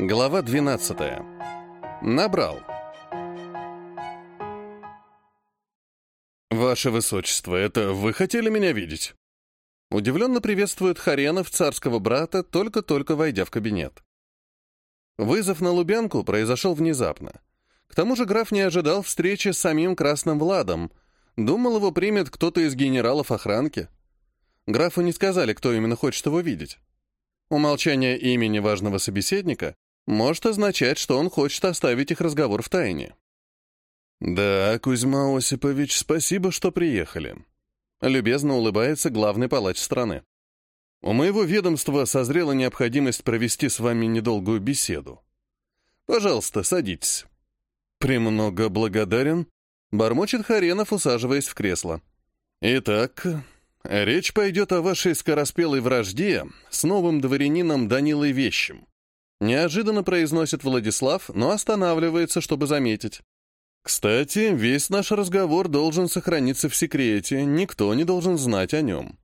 Глава 12. Набрал. «Ваше Высочество, это вы хотели меня видеть?» Удивленно приветствует Харенов царского брата, только-только войдя в кабинет. Вызов на Лубянку произошел внезапно. К тому же граф не ожидал встречи с самим Красным Владом. Думал, его примет кто-то из генералов охранки. Графу не сказали, кто именно хочет его видеть. Умолчание имени важного собеседника может означать, что он хочет оставить их разговор в тайне. «Да, Кузьма Осипович, спасибо, что приехали», — любезно улыбается главный палач страны. «У моего ведомства созрела необходимость провести с вами недолгую беседу. Пожалуйста, садитесь». «Премного благодарен», — бормочет Харенов, усаживаясь в кресло. «Итак, Речь пойдет о вашей скороспелой вражде с новым дворянином Данилой Вещим. Неожиданно произносит Владислав, но останавливается, чтобы заметить. Кстати, весь наш разговор должен сохраниться в секрете, никто не должен знать о нем.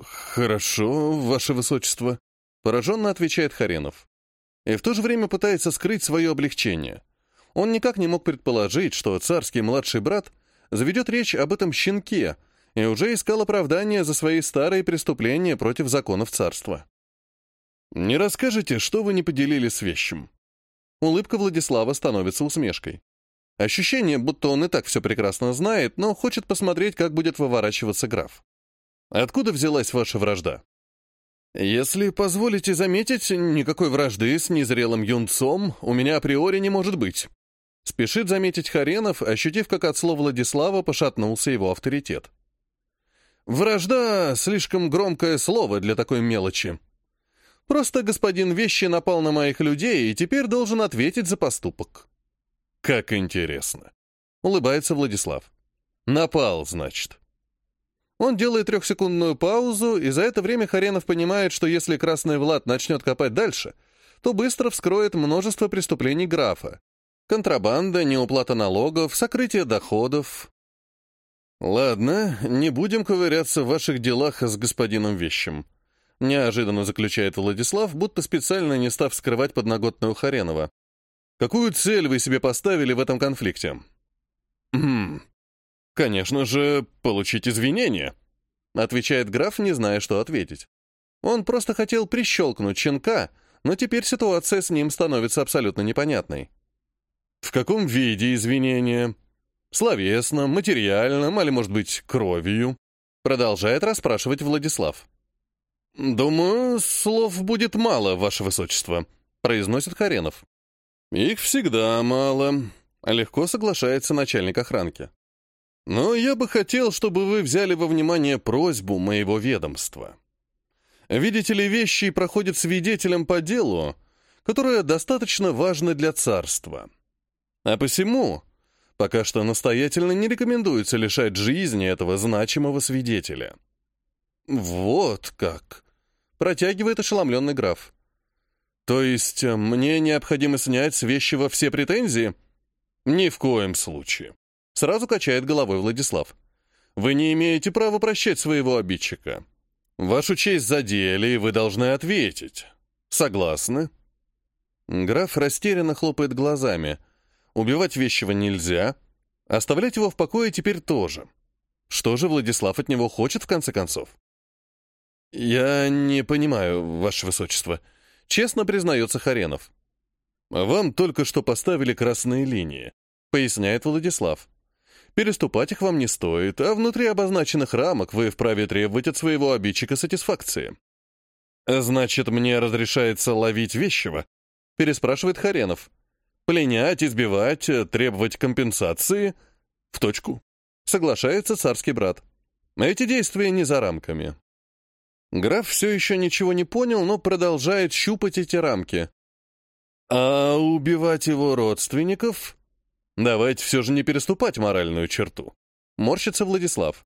Хорошо, ваше высочество, пораженно отвечает Харенов. И в то же время пытается скрыть свое облегчение. Он никак не мог предположить, что царский младший брат заведет речь об этом щенке, и уже искал оправдания за свои старые преступления против законов царства. «Не расскажете, что вы не поделили с вещим?» Улыбка Владислава становится усмешкой. Ощущение, будто он и так все прекрасно знает, но хочет посмотреть, как будет выворачиваться граф. «Откуда взялась ваша вражда?» «Если позволите заметить, никакой вражды с незрелым юнцом у меня априори не может быть», спешит заметить Харенов, ощутив, как от слова Владислава пошатнулся его авторитет. Вражда — слишком громкое слово для такой мелочи. Просто господин Вещи напал на моих людей и теперь должен ответить за поступок. Как интересно. Улыбается Владислав. Напал, значит. Он делает трехсекундную паузу, и за это время Харенов понимает, что если Красный Влад начнет копать дальше, то быстро вскроет множество преступлений графа. Контрабанда, неуплата налогов, сокрытие доходов, «Ладно, не будем ковыряться в ваших делах с господином Вещем», неожиданно заключает Владислав, будто специально не став скрывать подноготную Харенова. «Какую цель вы себе поставили в этом конфликте?» «Хм... Конечно же, получить извинения», отвечает граф, не зная, что ответить. Он просто хотел прищелкнуть щенка, но теперь ситуация с ним становится абсолютно непонятной. «В каком виде извинения?» Словесно, материально, или, может быть, кровью? Продолжает расспрашивать Владислав. «Думаю, слов будет мало, ваше высочество», — произносит Харенов. «Их всегда мало», — легко соглашается начальник охранки. «Но я бы хотел, чтобы вы взяли во внимание просьбу моего ведомства. Видите ли, вещи проходят свидетелем по делу, которое достаточно важно для царства. А посему Пока что настоятельно не рекомендуется лишать жизни этого значимого свидетеля. «Вот как!» — протягивает ошеломленный граф. «То есть э, мне необходимо снять с вещего все претензии?» «Ни в коем случае», — сразу качает головой Владислав. «Вы не имеете права прощать своего обидчика. Вашу честь задели, и вы должны ответить. Согласны?» Граф растерянно хлопает глазами — Убивать вещего нельзя. Оставлять его в покое теперь тоже. Что же Владислав от него хочет, в конце концов? «Я не понимаю, Ваше Высочество», — честно признается Харенов. «Вам только что поставили красные линии», — поясняет Владислав. «Переступать их вам не стоит, а внутри обозначенных рамок вы вправе требовать от своего обидчика сатисфакции». «Значит, мне разрешается ловить вещего?» — переспрашивает Харенов. Пленять, избивать, требовать компенсации. В точку. Соглашается царский брат. Эти действия не за рамками. Граф все еще ничего не понял, но продолжает щупать эти рамки. А убивать его родственников? Давайте все же не переступать моральную черту. Морщится Владислав.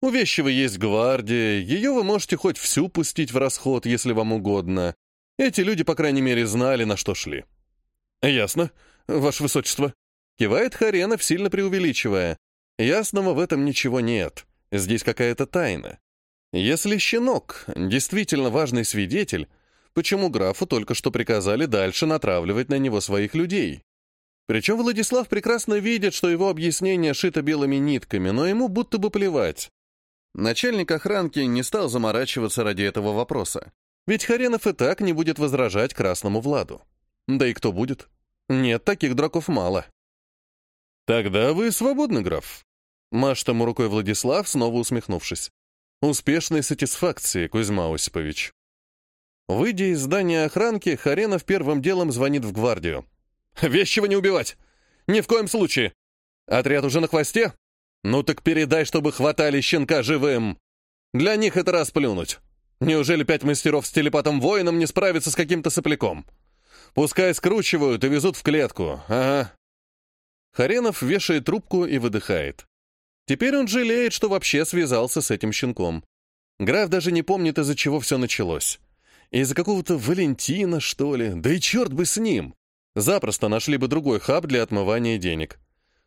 У Вещева есть гвардия, ее вы можете хоть всю пустить в расход, если вам угодно. Эти люди, по крайней мере, знали, на что шли. «Ясно, ваше высочество». Кивает Харенов, сильно преувеличивая. Ясного в этом ничего нет. Здесь какая-то тайна. Если щенок, действительно важный свидетель, почему графу только что приказали дальше натравливать на него своих людей. Причем Владислав прекрасно видит, что его объяснение шито белыми нитками, но ему будто бы плевать. Начальник охранки не стал заморачиваться ради этого вопроса. Ведь Харенов и так не будет возражать Красному Владу. Да и кто будет? Нет, таких драков мало. «Тогда вы свободны, граф», — машет ему рукой Владислав, снова усмехнувшись. «Успешной сатисфакции, Кузьма Осипович». Выйдя из здания охранки, Харенов первым делом звонит в гвардию. «Вещего не убивать! Ни в коем случае! Отряд уже на хвосте? Ну так передай, чтобы хватали щенка живым! Для них это расплюнуть. Неужели пять мастеров с телепатом-воином не справятся с каким-то сопляком? Пускай скручивают и везут в клетку, ага». Харенов вешает трубку и выдыхает. Теперь он жалеет, что вообще связался с этим щенком. Граф даже не помнит, из-за чего все началось. Из-за какого-то Валентина, что ли? Да и черт бы с ним! Запросто нашли бы другой хаб для отмывания денег.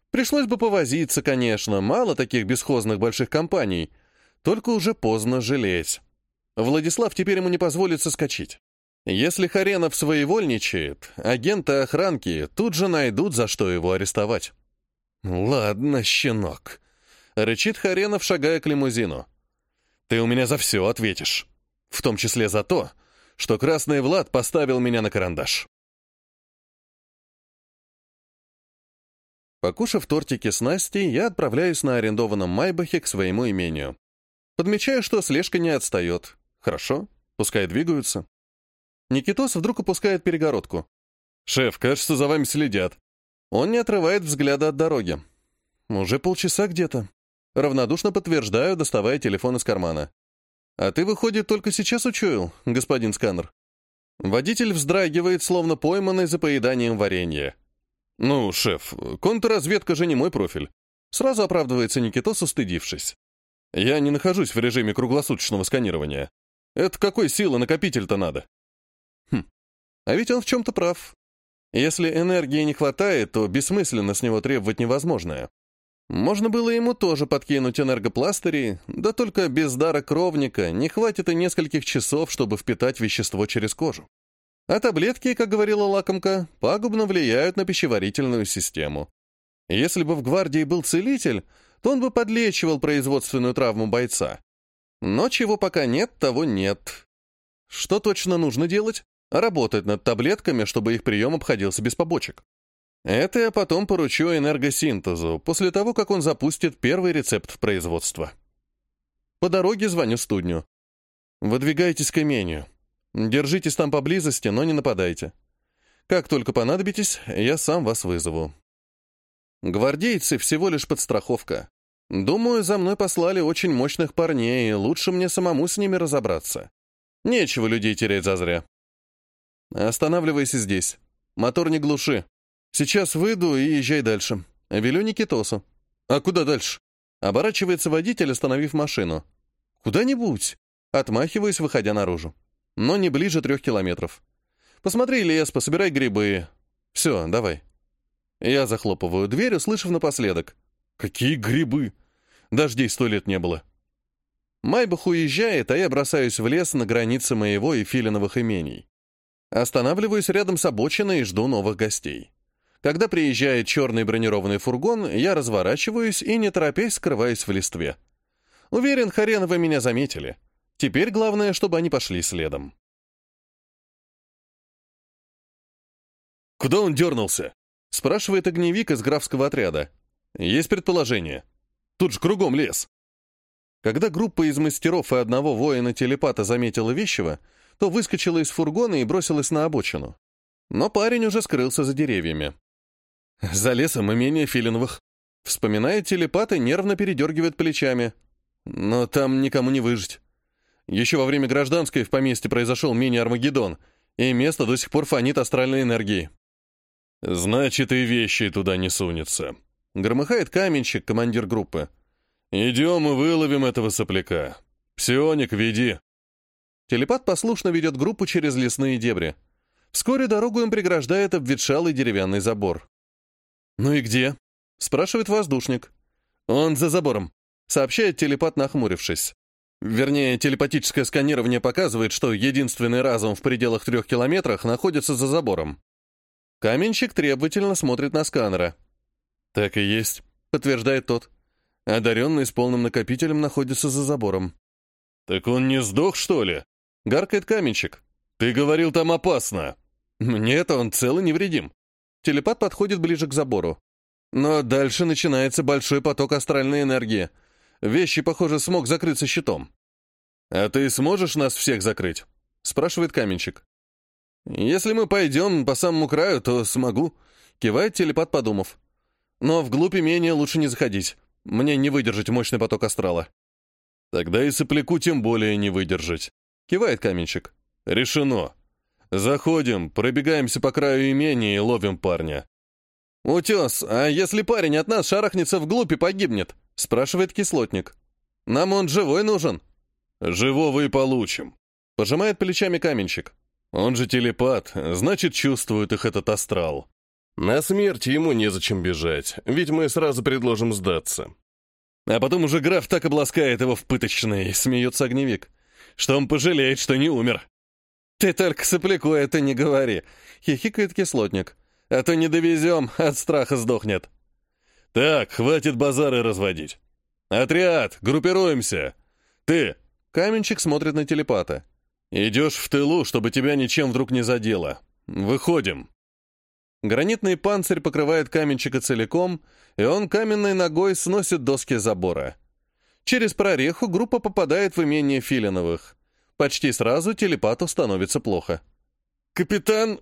Пришлось бы повозиться, конечно, мало таких бесхозных больших компаний. Только уже поздно жалеть. Владислав теперь ему не позволит соскочить. Если Харенов своевольничает, агенты охранки тут же найдут, за что его арестовать. «Ладно, щенок», — рычит Харенов, шагая к лимузину. «Ты у меня за все ответишь. В том числе за то, что Красный Влад поставил меня на карандаш. Покушав тортики с Настей, я отправляюсь на арендованном Майбахе к своему имению. Подмечаю, что слежка не отстает. Хорошо, пускай двигаются. Никитос вдруг опускает перегородку. «Шеф, кажется, за вами следят». Он не отрывает взгляда от дороги. «Уже полчаса где-то». Равнодушно подтверждаю, доставая телефон из кармана. «А ты, выходит, только сейчас учуял, господин сканер?» Водитель вздрагивает, словно пойманный за поеданием варенья. «Ну, шеф, контрразведка же не мой профиль». Сразу оправдывается Никитос, устыдившись. «Я не нахожусь в режиме круглосуточного сканирования. Это какой силы накопитель-то надо?» Хм, а ведь он в чем-то прав. Если энергии не хватает, то бессмысленно с него требовать невозможное. Можно было ему тоже подкинуть энергопластыри, да только без дара кровника не хватит и нескольких часов, чтобы впитать вещество через кожу. А таблетки, как говорила лакомка, пагубно влияют на пищеварительную систему. Если бы в гвардии был целитель, то он бы подлечивал производственную травму бойца. Но чего пока нет, того нет. Что точно нужно делать? Работать над таблетками, чтобы их прием обходился без побочек. Это я потом поручу энергосинтезу, после того, как он запустит первый рецепт в производство. По дороге звоню студню. Выдвигайтесь к имению. Держитесь там поблизости, но не нападайте. Как только понадобитесь, я сам вас вызову. Гвардейцы всего лишь подстраховка. Думаю, за мной послали очень мощных парней, и лучше мне самому с ними разобраться. Нечего людей терять зазря. Останавливайся здесь. Мотор не глуши. Сейчас выйду и езжай дальше. Велю Никитосу. А куда дальше? Оборачивается водитель, остановив машину. Куда-нибудь. Отмахиваюсь, выходя наружу. Но не ближе трех километров. Посмотри лес, пособирай грибы. Все, давай. Я захлопываю дверь, услышав напоследок. Какие грибы? Дождей сто лет не было. Майбах уезжает, а я бросаюсь в лес на границе моего и Филиновых имений. Останавливаюсь рядом с обочиной и жду новых гостей. Когда приезжает черный бронированный фургон, я разворачиваюсь и, не торопясь, скрываюсь в листве. Уверен, Хареновы меня заметили. Теперь главное, чтобы они пошли следом. «Куда он дернулся?» — спрашивает огневик из графского отряда. «Есть предположение. Тут же кругом лес». Когда группа из мастеров и одного воина-телепата заметила вещего, то выскочила из фургона и бросилась на обочину. Но парень уже скрылся за деревьями. За лесом имение Филиновых. Вспоминает телепат и нервно передергивает плечами. Но там никому не выжить. Еще во время гражданской в поместье произошел мини-армагеддон, и место до сих пор фонит астральной энергией. «Значит, и вещи туда не сунется», — громыхает каменщик, командир группы. «Идем и выловим этого сопляка. Псионик, веди». Телепат послушно ведет группу через лесные дебри. Вскоре дорогу им преграждает обветшалый деревянный забор. «Ну и где?» — спрашивает воздушник. «Он за забором», — сообщает телепат, нахмурившись. Вернее, телепатическое сканирование показывает, что единственный разум в пределах трех километрах находится за забором. Каменщик требовательно смотрит на сканера. «Так и есть», — подтверждает тот. Одаренный с полным накопителем находится за забором. «Так он не сдох, что ли?» — гаркает каменщик. «Ты говорил, там опасно». «Нет, он цел и невредим». Телепат подходит ближе к забору. Но дальше начинается большой поток астральной энергии. Вещи, похоже, смог закрыться щитом. «А ты сможешь нас всех закрыть?» — спрашивает каменщик. «Если мы пойдем по самому краю, то смогу», — кивает телепат, подумав. «Но вглубь имения лучше не заходить. Мне не выдержать мощный поток астрала». «Тогда и сопляку тем более не выдержать», — кивает каменщик. «Решено. Заходим, пробегаемся по краю имения и ловим парня». «Утес, а если парень от нас шарахнется вглубь и погибнет?» — спрашивает кислотник. «Нам он живой нужен». «Живого и получим», — пожимает плечами каменщик. Он же телепат, значит, чувствует их этот астрал. На смерть ему незачем бежать, ведь мы сразу предложим сдаться. А потом уже граф так обласкает его в пыточной, смеется огневик, что он пожалеет, что не умер. «Ты только сопляку это не говори», — хихикает кислотник. «А то не довезем, от страха сдохнет». «Так, хватит базары разводить. Отряд, группируемся. Ты...» Каменщик смотрит на телепата. «Идешь в тылу, чтобы тебя ничем вдруг не задело. Выходим». Гранитный панцирь покрывает каменщика целиком, и он каменной ногой сносит доски забора. Через прореху группа попадает в имение Филиновых. Почти сразу телепату становится плохо. «Капитан...»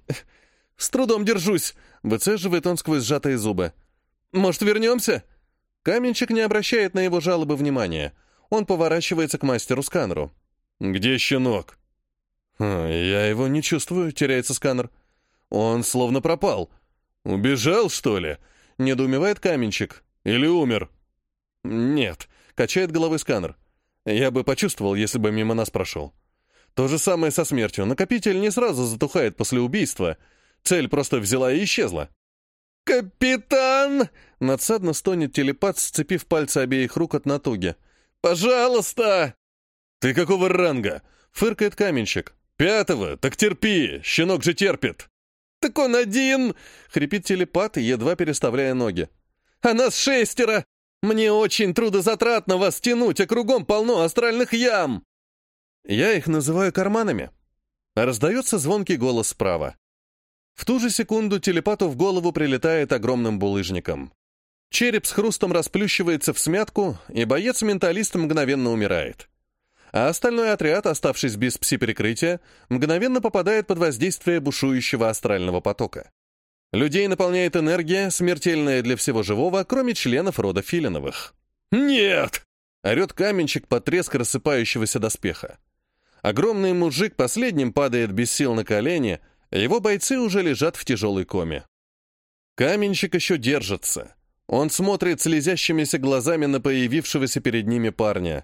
«С трудом держусь», — выцеживает он сквозь сжатые зубы. «Может, вернемся?» Каменщик не обращает на его жалобы внимания. Он поворачивается к мастеру-сканеру. «Где щенок?» «Я его не чувствую», — теряется сканер. «Он словно пропал. Убежал, что ли?» — недоумевает каменщик. «Или умер?» «Нет», — качает головой сканер. «Я бы почувствовал, если бы мимо нас прошел». То же самое со смертью. Накопитель не сразу затухает после убийства. Цель просто взяла и исчезла. «Капитан!» — надсадно стонет телепат, сцепив пальцы обеих рук от натуги. «Пожалуйста!» «Ты какого ранга?» — фыркает каменщик. «Пятого? Так терпи! Щенок же терпит!» «Так он один!» — хрипит телепат, едва переставляя ноги. «А нас шестеро! Мне очень трудозатратно вас тянуть, а кругом полно астральных ям!» Я их называю карманами. Раздается звонкий голос справа. В ту же секунду телепату в голову прилетает огромным булыжником. Череп с хрустом расплющивается в смятку, и боец-менталист мгновенно умирает а остальной отряд, оставшись без пси-прикрытия, мгновенно попадает под воздействие бушующего астрального потока. Людей наполняет энергия, смертельная для всего живого, кроме членов рода Филиновых. «Нет!» — орет каменщик под треск рассыпающегося доспеха. Огромный мужик последним падает без сил на колени, его бойцы уже лежат в тяжелой коме. Каменщик еще держится. Он смотрит слезящимися глазами на появившегося перед ними парня.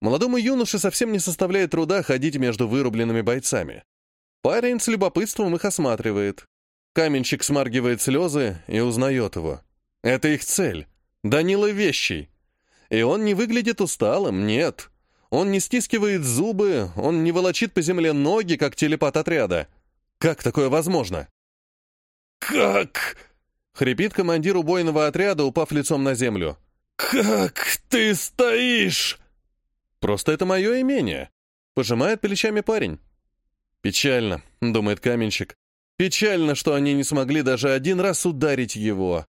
Молодому юноше совсем не составляет труда ходить между вырубленными бойцами. Парень с любопытством их осматривает. Каменщик смаргивает слезы и узнает его. Это их цель. Данила Вещий. И он не выглядит усталым, нет. Он не стискивает зубы, он не волочит по земле ноги, как телепат отряда. Как такое возможно? «Как?» — хрипит командир убойного отряда, упав лицом на землю. «Как ты стоишь?» Просто это мое имение. Пожимает плечами парень. Печально, думает каменщик. Печально, что они не смогли даже один раз ударить его.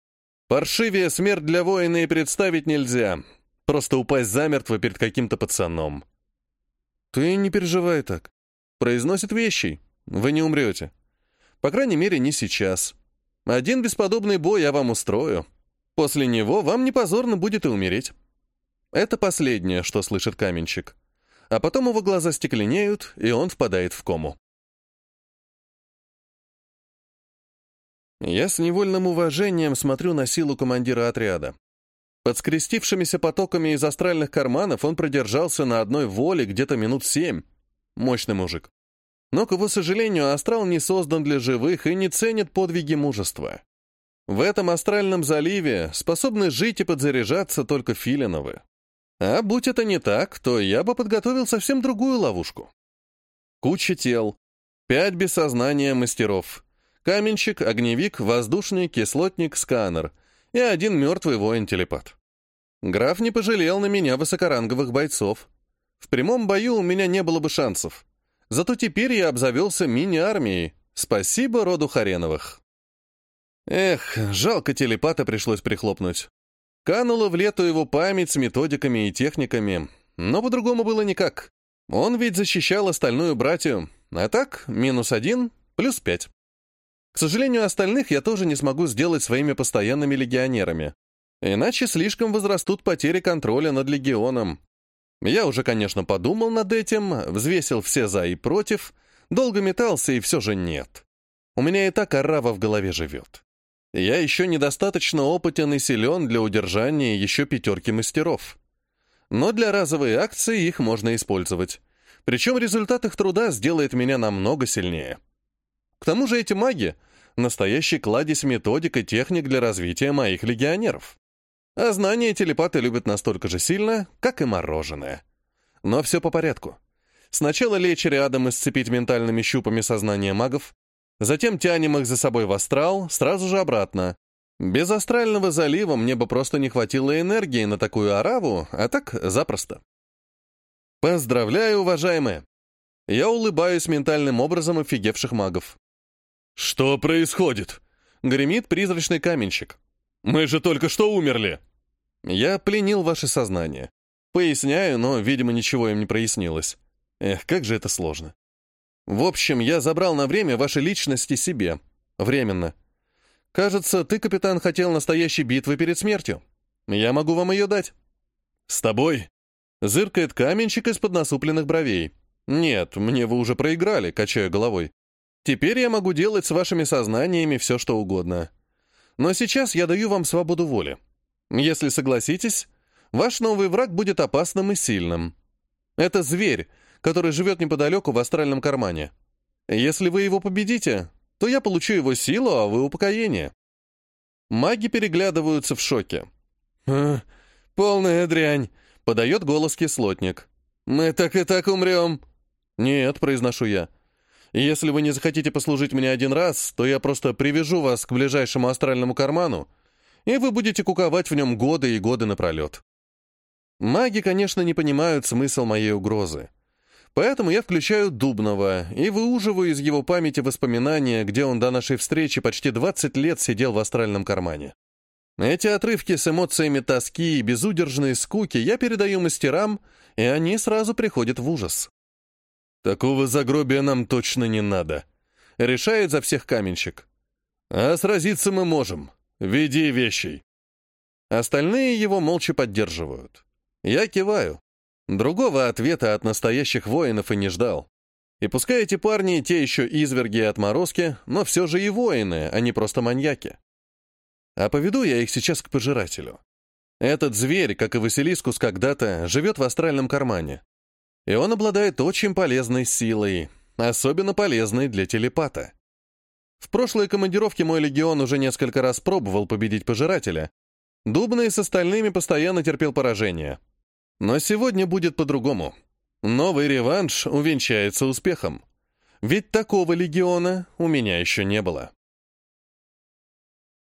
Паршивее смерть для воина и представить нельзя. Просто упасть замертво перед каким-то пацаном. «Ты не переживай так», — произносит вещи. «Вы не умрете. По крайней мере, не сейчас. Один бесподобный бой я вам устрою. После него вам не позорно будет и умереть». Это последнее, что слышит каменщик. А потом его глаза стекленеют, и он впадает в кому. Я с невольным уважением смотрю на силу командира отряда. Под скрестившимися потоками из астральных карманов он продержался на одной воле где-то минут семь. Мощный мужик. Но, к его сожалению, астрал не создан для живых и не ценит подвиги мужества. В этом астральном заливе способны жить и подзаряжаться только филиновы. А будь это не так, то я бы подготовил совсем другую ловушку. Куча тел, пять без сознания мастеров, каменщик, огневик, воздушный, кислотник, сканер и один мертвый воин-телепат. Граф не пожалел на меня высокоранговых бойцов. В прямом бою у меня не было бы шансов. Зато теперь я обзавелся мини-армией. Спасибо роду Хареновых. Эх, жалко телепата пришлось прихлопнуть. Канула в лету его память с методиками и техниками, но по-другому было никак. Он ведь защищал остальную братью, а так минус один, плюс пять. К сожалению, остальных я тоже не смогу сделать своими постоянными легионерами. Иначе слишком возрастут потери контроля над легионом. Я уже, конечно, подумал над этим, взвесил все «за» и «против», долго метался, и все же нет. У меня и так орава в голове живет. Я еще недостаточно опытен и силен для удержания еще пятерки мастеров. Но для разовой акции их можно использовать. Причем результат их труда сделает меня намного сильнее. К тому же эти маги — настоящий кладезь методик и техник для развития моих легионеров. А знания телепаты любят настолько же сильно, как и мороженое. Но все по порядку. Сначала лечь рядом и сцепить ментальными щупами сознание магов, Затем тянем их за собой в астрал, сразу же обратно. Без астрального залива мне бы просто не хватило энергии на такую ораву, а так запросто. Поздравляю, уважаемые! Я улыбаюсь ментальным образом офигевших магов. «Что происходит?» — гремит призрачный каменщик. «Мы же только что умерли!» Я пленил ваше сознание. Поясняю, но, видимо, ничего им не прояснилось. Эх, как же это сложно. В общем, я забрал на время ваши личности себе. Временно. Кажется, ты, капитан, хотел настоящей битвы перед смертью. Я могу вам ее дать. С тобой? Зыркает каменщик из-под насупленных бровей. Нет, мне вы уже проиграли, качаю головой. Теперь я могу делать с вашими сознаниями все, что угодно. Но сейчас я даю вам свободу воли. Если согласитесь, ваш новый враг будет опасным и сильным. Это зверь, который живет неподалеку в астральном кармане. Если вы его победите, то я получу его силу, а вы упокоение. Маги переглядываются в шоке. «А, «Полная дрянь», — подает голос кислотник. «Мы так и так умрем». «Нет», — произношу я. «Если вы не захотите послужить мне один раз, то я просто привяжу вас к ближайшему астральному карману, и вы будете куковать в нем годы и годы напролет». Маги, конечно, не понимают смысл моей угрозы. Поэтому я включаю Дубного и выуживаю из его памяти воспоминания, где он до нашей встречи почти 20 лет сидел в астральном кармане. Эти отрывки с эмоциями тоски и безудержной скуки я передаю мастерам, и они сразу приходят в ужас. «Такого загробия нам точно не надо», — решает за всех каменщик. «А сразиться мы можем. Веди вещей». Остальные его молча поддерживают. Я киваю. Другого ответа от настоящих воинов и не ждал. И пускай эти парни те еще изверги и отморозки, но все же и воины, а не просто маньяки. А поведу я их сейчас к пожирателю. Этот зверь, как и Василискус когда-то, живет в астральном кармане. И он обладает очень полезной силой, особенно полезной для телепата. В прошлой командировке мой легион уже несколько раз пробовал победить пожирателя. Дубный с остальными постоянно терпел поражение. Но сегодня будет по-другому. Новый реванш увенчается успехом. Ведь такого легиона у меня еще не было.